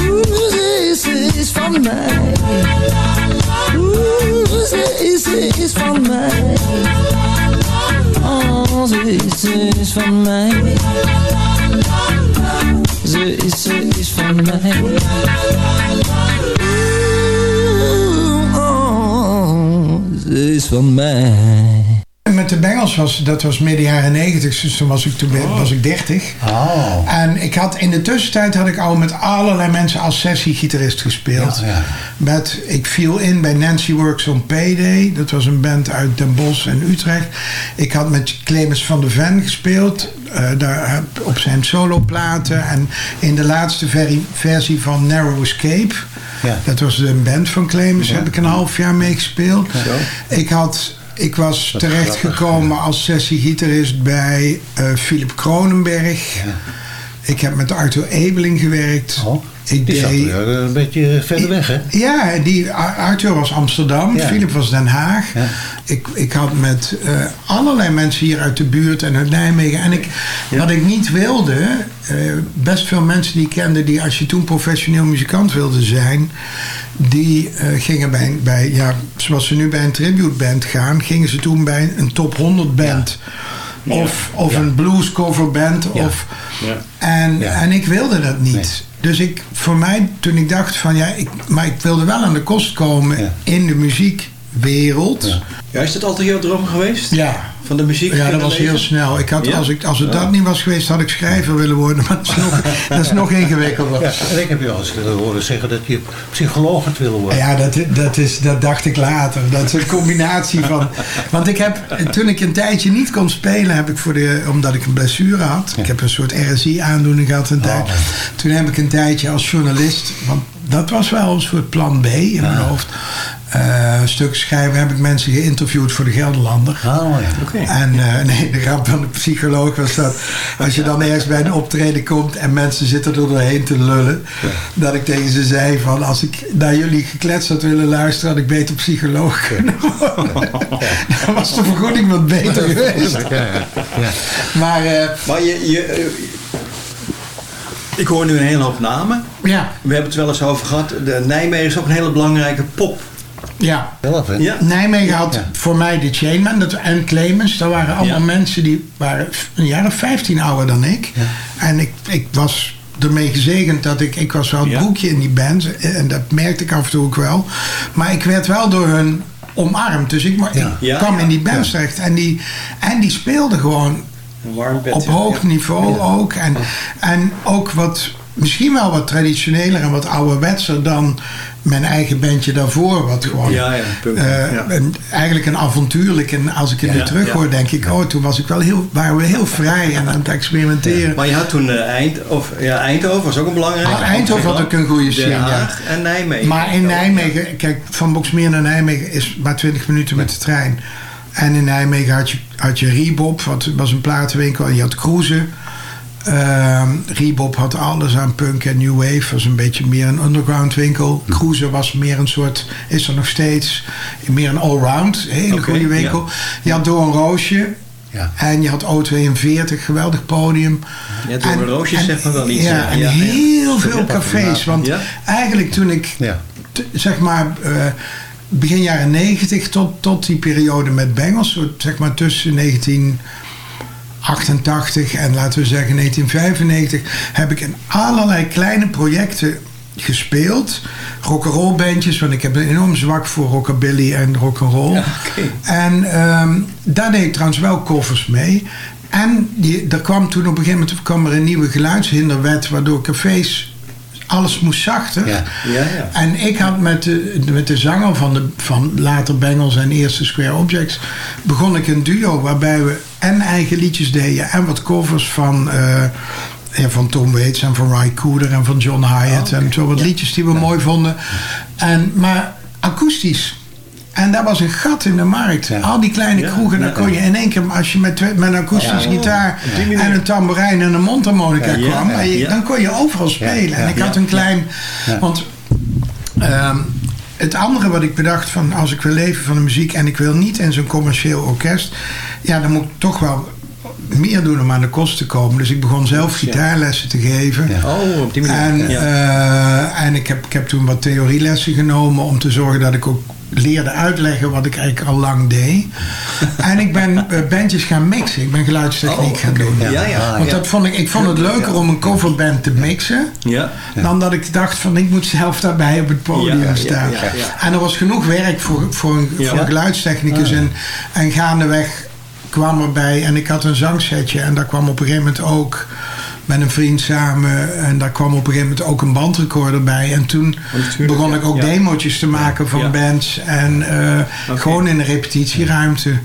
Oeh, ze is, ze is van mij. Oeh, ze is, ze is van mij. Oh, ze is, ze is van mij. Ze is, ze is van mij. Oeh, oh, ze is van mij. Met de Bengals was, dat was midden jaren 90, dus toen was ik, toen was ik 30. Oh. En ik had, in de tussentijd had ik al met allerlei mensen als sessiegitarist gespeeld. Ja, ja. Met, ik viel in bij Nancy Works on Payday. Dat was een band uit Den Bosch en Utrecht. Ik had met Clemens van der Ven gespeeld. eh, daar, op zijn soloplaten. En in de laatste veri- versie van Narrow Escape. Ja. Dat was een band van Clemens. Heb ik een half jaar mee gespeeld. Ik had... Ik was terechtgekomen als sessiegitarist bij eh, Philip Kronenberg. Ik heb met Arthur Ebeling gewerkt. Oh, ik die zat weer een beetje verder weg, hè? ja, die, Ar- Arthur was Amsterdam, Ja. Philip was Den Haag. Ja. Ik, ik had met eh, allerlei mensen hier uit de buurt en uit Nijmegen. En ik, wat ik niet wilde, eh, best veel mensen die ik kende, die als je toen professioneel muzikant wilde zijn, die eh, gingen bij, bij, ja, zoals ze nu bij een tribute band gaan, gingen ze toen bij een top 100 band. Of, of een blues cover band. Ja. Of, en, en ik wilde dat niet. Nee. Dus ik, voor mij, toen ik dacht van ja, ik, maar ik wilde wel aan de kost komen Ja. in de muziekwereld. Ja. Ja. Ja, is dat altijd jouw droom geweest? Ja. Van de muziek? dat kunnen was heel snel. Ik had, Ja? als, ik, als het dat niet was geweest, had ik schrijver willen worden. Maar dat is nog, [laughs] dat is nog ingewikkelder. Ja, en ik heb je al eens horen zeggen dat je psycholoog had willen worden. Ja, dat, dat, is, dat dacht ik later. Dat is een combinatie van. Want ik heb, toen ik een tijdje niet kon spelen, heb ik voor de, omdat ik een blessure had. Ik heb een soort RSI-aandoening gehad een tijd. Toen heb ik een tijdje als journalist, want dat was wel een soort plan B in mijn hoofd. Eh stukken schrijven heb ik mensen geïnterviewd voor de Gelderlander. Oh, ja. En eh, nee, de grap van de psycholoog was dat als je dan ergens bij een optreden komt en mensen zitten er doorheen te lullen, dat ik tegen ze zei van als ik naar jullie geklets had willen luisteren, had ik beter psycholoog kunnen worden. Dan was de vergoeding wat beter geweest. Ja, ja. ja. Maar eh, Maar je, je, ik hoor nu een hele hoop namen. ja, We hebben het wel eens over gehad. De Nijmegen is ook een hele belangrijke pop. Ja. Zelf, hè? Ja. Nijmegen had Ja. voor mij de Chainman dat, en Clemens. Dat waren allemaal Ja. mensen die waren een jaar of 15 ouder dan ik. En ik, ik was ermee gezegend dat ik... Ik was wel het Ja. broekje in die band. En dat merkte ik af en toe ook wel. Maar ik werd wel door hun omarmd. Dus ik, maar, ik Ja, kwam ja. in die band terecht. En die, en die speelden gewoon Een warm bed. op ja. hoog niveau ook. En, en ook wat, misschien wel wat traditioneler en wat ouderwetser dan mijn eigen bandje daarvoor. Wat gewoon, Ja, ja, eh, ja. een- eigenlijk een avontuurlijk. En als ik het nu terug hoor, denk ik, oh, toen was ik wel heel, waren we heel vrij en aan het experimenteren. Maar je had toen Eind, of, ja, Eindhoven was ook een belangrijke. Ah, Eindhoven had ook een goede scene, ja. En Nijmegen. Maar in Nijmegen, kijk, van Boksmeer naar Nijmegen is maar 20 minuten met de trein. En in Nijmegen had je, had je Reebok, wat was een platenwinkel. En je had Cruise. Reebok had alles aan punk en new wave. was een beetje meer een underground winkel. Cruise was meer een soort, is er nog steeds, meer een allround. Hele goede winkel. Je had Door een Roosje. Ja. En je had O42, geweldig podium. Ja, Door een En- Roosje en- zegt me wel iets, Ja, ja. en Ja, heel veel cafés. Want eigenlijk toen ik zeg maar eh, begin jaren 90 tot, tot die periode met Bengals, zo, zeg maar tussen 1988 en laten we zeggen 1995, heb ik in allerlei kleine projecten gespeeld. Rock'n'roll bandjes, want ik heb een enorm zwak voor rockabilly en rock'n'roll. Ja. En ehm, daar deed ik trouwens wel covers mee. En die, er kwam toen op een gegeven moment kwam er een nieuwe geluidshinderwet, waardoor cafés alles moest zachter. Ja. Ja, ja. En ik had met de, met de zanger van, de, van later Bengals en eerste Square Objects... begon ik een duo waarbij we en eigen liedjes deden... en wat covers van, eh, ja, van Tom Waits en van Ry Cooder en van John Hyatt... en zo wat liedjes die we mooi vonden. En, maar akoestisch. En daar was een gat in de markt. Ja. Al die kleine Ja, kroegen, dan ja. kon je in één keer... als je met, twee- met een akoestische gitaar en een tamboerijn en een mondharmonica Ja, kwam... ja, en je- ja. dan kon je overal spelen. en ja, ik ja, had een klein... Ja. Want Ehm, het andere wat ik bedacht van als ik wil leven van de muziek en ik wil niet in zo'n commercieel orkest, ja, dan moet ik toch wel meer doen om aan de kost te komen. Dus ik begon zelf gitaarlessen te geven. Ja. Oh, op die manier. En, ja. eh, en ik, heb, ik heb toen wat theorielessen genomen om te zorgen dat ik ook leerde uitleggen wat ik eigenlijk al lang deed. [laughs] en ik ben eh, bandjes gaan mixen. Ik ben geluidstechniek Oh, gaan doen. Ja, ja. Want dat vond ik, ik vond het leuker om een coverband te mixen ja. dan dat ik dacht van ik moet zelf daarbij op het podium staan. En er was genoeg werk voor, voor, een, voor een geluidstechnicus. Ah, en, en gaandeweg kwam erbij en ik had een zangsetje en daar kwam op een gegeven moment ook met een vriend samen. En daar kwam op een gegeven moment ook een bandrecorder bij. En toen natuurlijk, begon ik ook ja. demootjes te maken van bands. En eh, gewoon in de repetitieruimte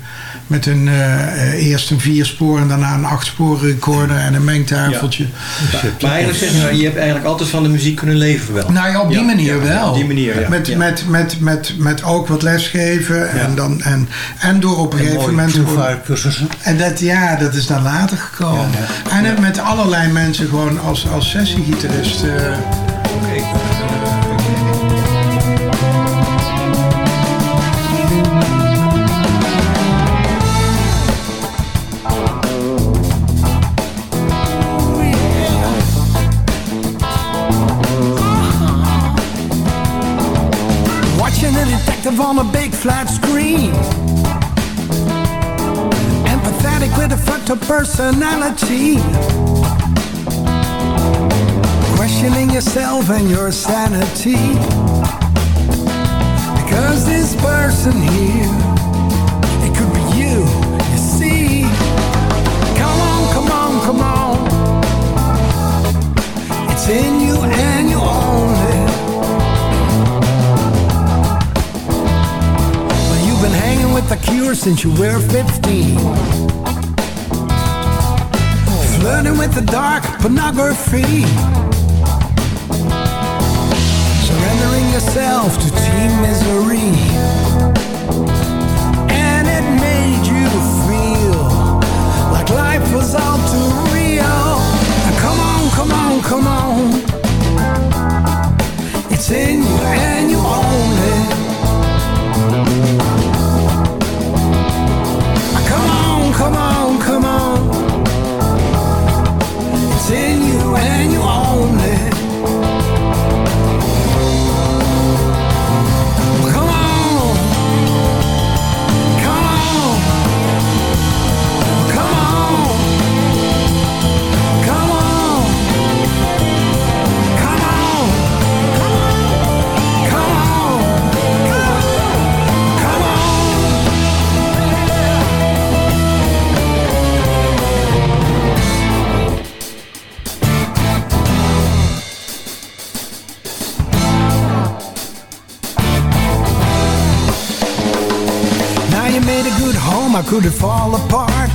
met een eh, eerst een vier spoor en daarna een acht sporen recorder en een mengtafeltje. Maar eigenlijk zeg je, nou, je hebt eigenlijk altijd van de muziek kunnen leven wel. Nou ja, op die Ja, manier ja, wel. Op die manier, ja. Met, Ja. met, met, met, met ook wat lesgeven. En, dan, en, en door op een En gegeven moment... En dat, ja, dat is dan later gekomen. En met allerlei mensen gewoon als, als sessiegitarist. eh, on a big flat screen. Empathetic with a fractal personality. Questioning yourself and your sanity. Because this person here, it could be you, you see. Come on, come on, come on. It's in you and you only. Been hanging with the cure since you were 15. Flirting with the dark pornography. Surrendering yourself to teen misery. And it made you feel like life was all too real. Now come on, come on, come on. It's in you and you how could it fall apart?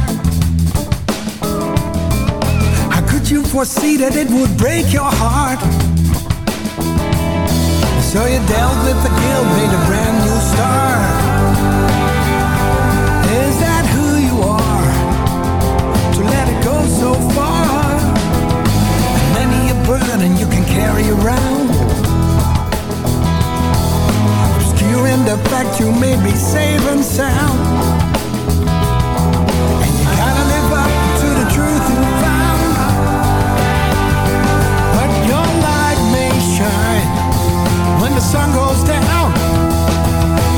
How could you foresee that it would break your heart? So you dealt with the guilt, made a brand new start. Is that who you are? To let it go so far? And many a burden you can carry around. Obscuring the fact you may be safe and sound. The sun goes down.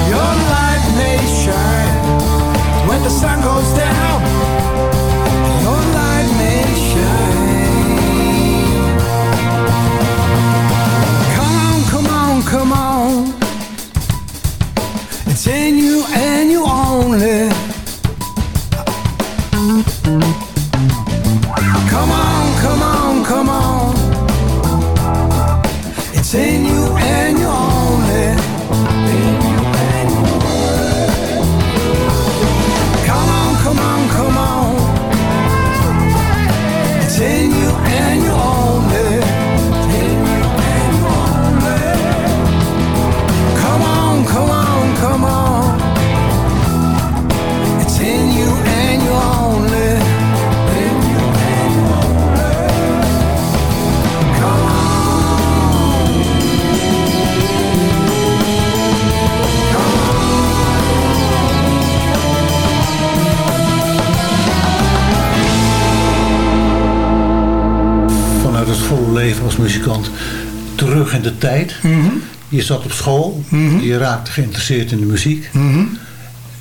Your light may shine when the sun goes down. Your light may shine. Come on, come on, come on. It's in you and you only. Als muzikant terug in de tijd. Je zat op school. Je raakte geïnteresseerd in de muziek.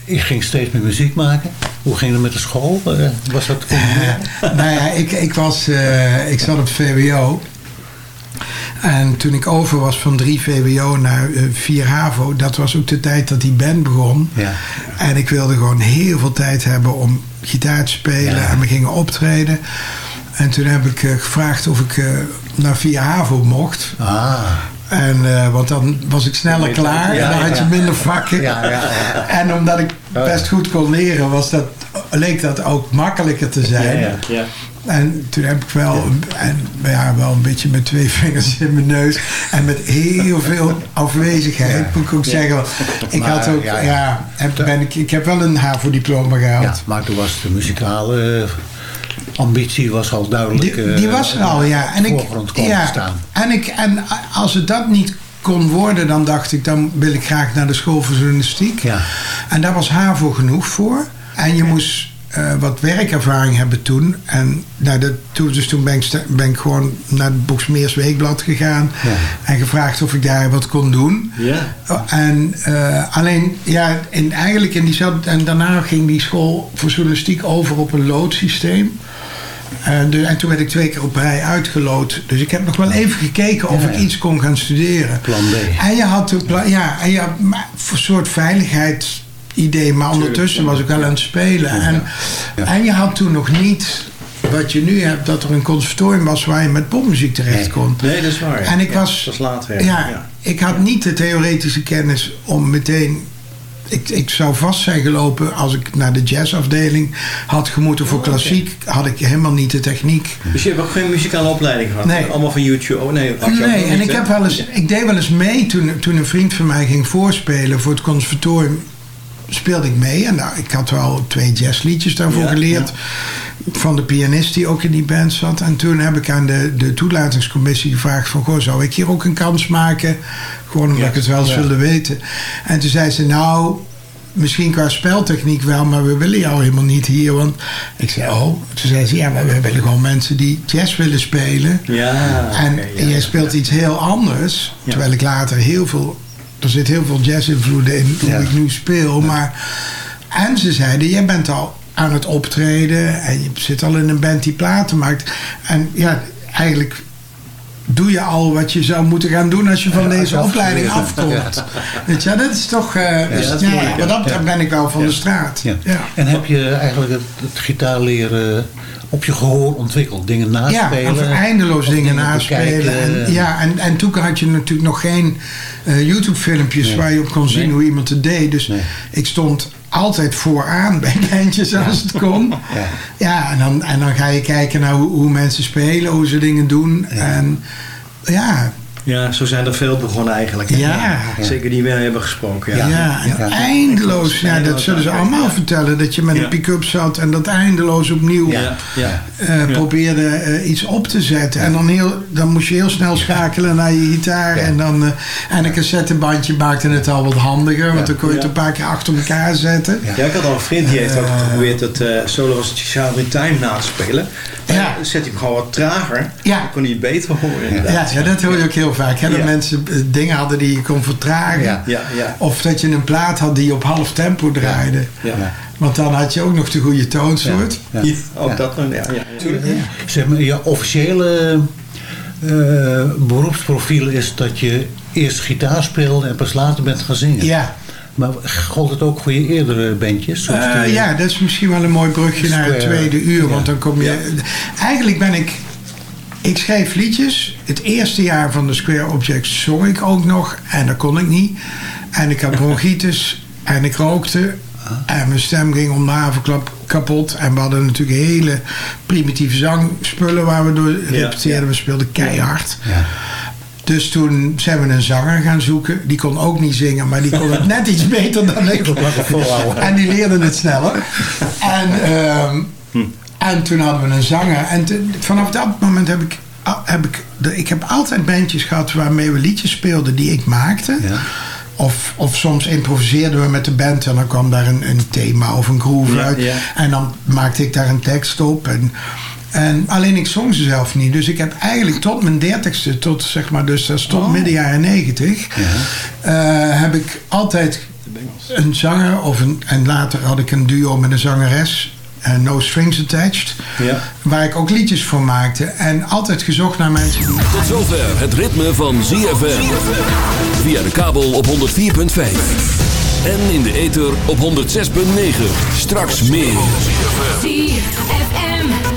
Je ging steeds meer muziek maken. Hoe ging het met de school? Eh, was dat [laughs] nou ja, ik, ik, was, eh, ik zat op VWO. En toen ik over was van 3 VWO naar eh, 4 HAVO, dat was ook de tijd dat die band begon. Ja. En ik wilde gewoon heel veel tijd hebben om gitaar te spelen. Ja. En we gingen optreden. En toen heb ik eh, gevraagd of ik eh, naar 4 HAVO mocht. Ah. En, eh, want dan was ik sneller klaar ja, en dan had je ja. minder vakken. Ja, ja, ja. En omdat ik Oh, best goed kon leren, was dat, leek dat ook makkelijker te zijn. Ja, ja. Ja. En toen heb ik wel, en, ja, wel een beetje met twee [laughs] vingers in mijn neus. En met heel veel afwezigheid, Ja. moet ik ook zeggen. Want Ik Maar, had ook, ja, ja, ja. heb, ben ik, ik heb wel een HAVO-diploma gehaald. Ja, maar toen was de muzikale ambitie was al duidelijk. Die, die eh, was er al, ja. En ik, ja, staan. En, ik, en als het dat niet kon worden, dan dacht ik, dan wil ik graag naar de school voor journalistiek. Ja. En daar was HAVO genoeg voor. En je moest eh, wat werkervaring hebben toen. En nou, dat, toen, dus toen ben ik, ben ik gewoon naar het Boksmeers Weekblad gegaan. Ja. En gevraagd of ik daar wat kon doen. Ja. Oh, En eh, alleen, ja, in, eigenlijk in diezelfde... En daarna ging die school voor journalistiek over op een loodsysteem. En, de, en toen werd ik twee keer op rij uitgeloot. Dus ik heb nog wel even gekeken of Ja, ik ja. iets kon gaan studeren. Plan B. En je had een pla- ja, en je had een soort veiligheidsidee. Maar ondertussen was ik wel aan het spelen. En, en je had toen nog niet wat je nu hebt, dat er een conservatorium was waar je met popmuziek terecht kon. Nee, dat is waar. ja. En ik Ja, was. Dat was later. Ja, ik had niet de theoretische kennis om meteen. Ik, ik zou vast zijn gelopen als ik naar de jazzafdeling had gemoeten voor Oh, klassiek. Had ik helemaal niet de techniek. Dus je hebt ook geen muzikale opleiding gehad? Nee. Allemaal van YouTube? Oh nee, Nee, en niet, ik, heb wel eens, ik deed wel eens mee toen, toen een vriend van mij ging voorspelen voor het conservatorium. Speelde ik mee en nou, ik had wel twee jazzliedjes daarvoor Ja, geleerd. Van de pianist die ook in die band zat. En toen heb ik aan de, de toelatingscommissie gevraagd: van, Goh, zou ik hier ook een kans maken? Gewoon omdat Ja, ik het wel eens wilde weten. En toen zei ze: Nou, misschien qua speltechniek wel, maar we willen jou helemaal niet hier. Want ik zei: Oh, toen zei ze: Ja, maar we willen gewoon mensen die jazz willen spelen. Ja, En ja. jij speelt iets heel anders. Terwijl ik later heel veel... Er zit heel veel jazz-invloeden in hoe Ja. ik nu speel. Maar, en ze zeiden, jij bent al aan het optreden. En je zit al in een band die platen maakt. En ja, eigenlijk doe je al wat je zou moeten gaan doen... als je van Ja, deze opleiding afkomt. Weet je, dat is toch... dus, dat ja, moeilijk, wat ja. dat betreft ben ik wel van de straat. Ja. Ja. En heb je eigenlijk het, het gitaarleren op je gehoor ontwikkeld? Dingen Ja, naspelen? en eindeloos dingen naspelen. En, ja, en, en toen had je natuurlijk nog geen eh, YouTube-filmpjes Nee. waar je op kon zien Nee. hoe iemand het deed. Dus Nee. ik stond altijd vooraan bij bandjes [laughs] als het kon. Ja. Ja, en, dan, en dan ga je kijken naar hoe, hoe mensen spelen, hoe ze dingen doen. En ja, Ja, zo zijn er veel begonnen eigenlijk. Ja. Zeker die we hebben gesproken. ja, Ja. en eindeloos. Ja, dat zullen ze allemaal vertellen. Dat je met een pick-up zat en dat eindeloos opnieuw eh, probeerde eh, iets op te zetten. En dan, heel, dan moest je heel snel schakelen naar je gitaar. En, dan, eh, en een cassettebandje maakte het al wat handiger. Want dan kon je het een paar keer achter elkaar zetten. Ja, ik had al een vriend die heeft ook geprobeerd eh solo als in Time na te spelen. Ja. dan zet hij hem gewoon wat trager. Ja. Dan kon hij het beter horen Ja, ja, dat hoor je ook heel vaak. Hè? Dat Ja. mensen eh, dingen hadden die je kon vertragen. Ja. Ja, ja. Of dat je een plaat had die op half tempo draaide. Ja. Ja. Want dan had je ook nog de goede toonsoort. Ja. Ja, ook Ja. dat dan, ja. ja, ja. Zeg maar, je officiële eh, beroepsprofiel is dat je eerst gitaar speelde en pas later bent gaan zingen. Ja. Maar gold het ook voor je eerdere bandjes? Eh, ja, dat is misschien wel een mooi brugje naar het tweede uur. Want dan kom je. Eigenlijk ben ik. Ik schreef liedjes. Het eerste jaar van de Square Objects zong ik ook nog. En dat kon ik niet. En ik had [laughs] bronchitis. en ik rookte. En mijn stem ging om de havenklap kapot. En we hadden natuurlijk hele primitieve zangspullen waar we door repeteerden. We speelden keihard. Ja. Dus toen zijn we een zanger gaan zoeken. Die kon ook niet zingen, maar die kon het net iets beter dan ik. [laughs] En die leerde het sneller. En, ehm, en toen hadden we een zanger. En te- vanaf dat moment heb ik, heb ik... de- Ik heb altijd bandjes gehad waarmee we liedjes speelden die ik maakte. Ja. Of, of soms improviseerden we met de band en dan kwam daar een, een thema of een groove Ja, uit. ja. En dan maakte ik daar een tekst op. En, en alleen ik zong ze zelf niet. Dus ik heb eigenlijk tot mijn dertigste, tot zeg maar, dus dat is tot midden jaren negentig, eh, heb ik altijd een zanger of een, en later had ik een duo met een zangeres eh, No Strings Attached. Ja. Waar ik ook liedjes voor maakte. En altijd gezocht naar mensen die... Tot zover het ritme van ZFM. Via de kabel op 104.5. En in de ether op 106.9. Straks meer.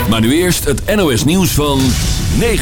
Maar nu eerst het NOS nieuws van 9